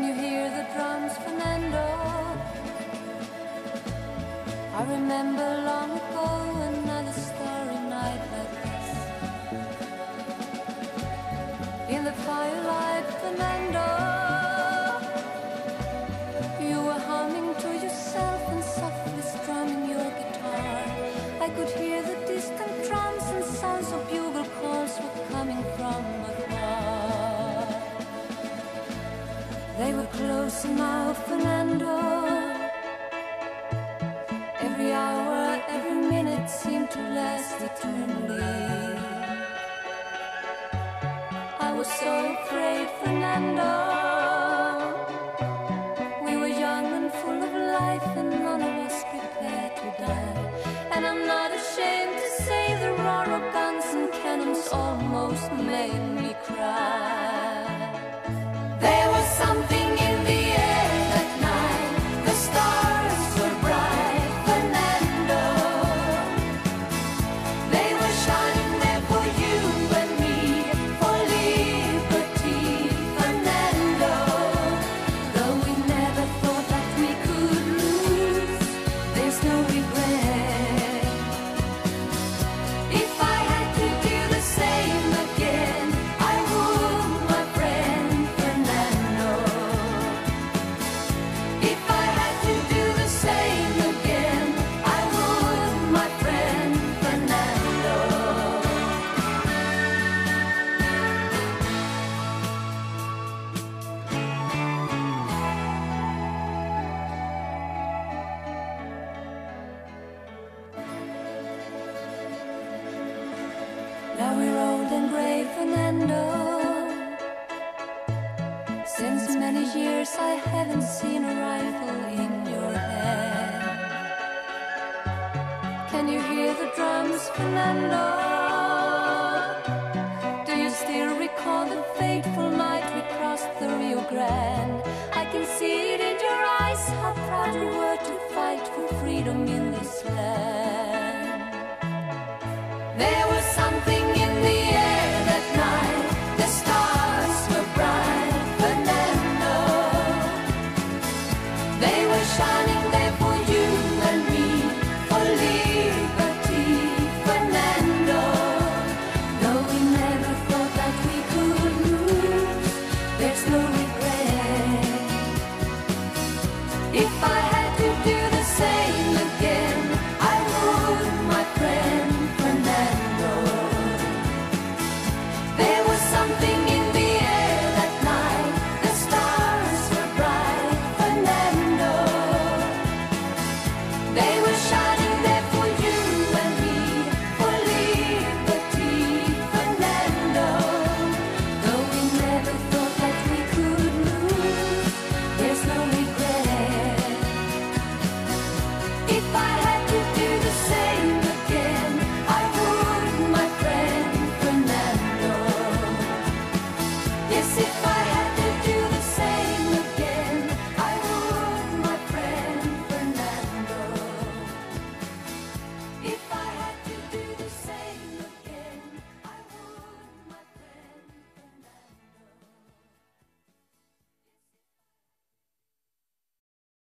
Can you hear the drums, Fernando? I remember long ago another starry night like this. In the firelight, Fernando. They were close now, Fernando. Every hour, every minute seemed to last eternally. I was so afraid, Fernando. We were young and full of life, and none of us prepared to die. And I'm not ashamed to say the roar of guns and cannons almost made me cry. We're old and gray, Fernando. Since many years I haven't seen a rifle in your hand. Can you hear the drums, Fernando? Do you still recall the fateful night we crossed the Rio Grande? I can see it in your eyes how proud you were to fight for freedom in this land.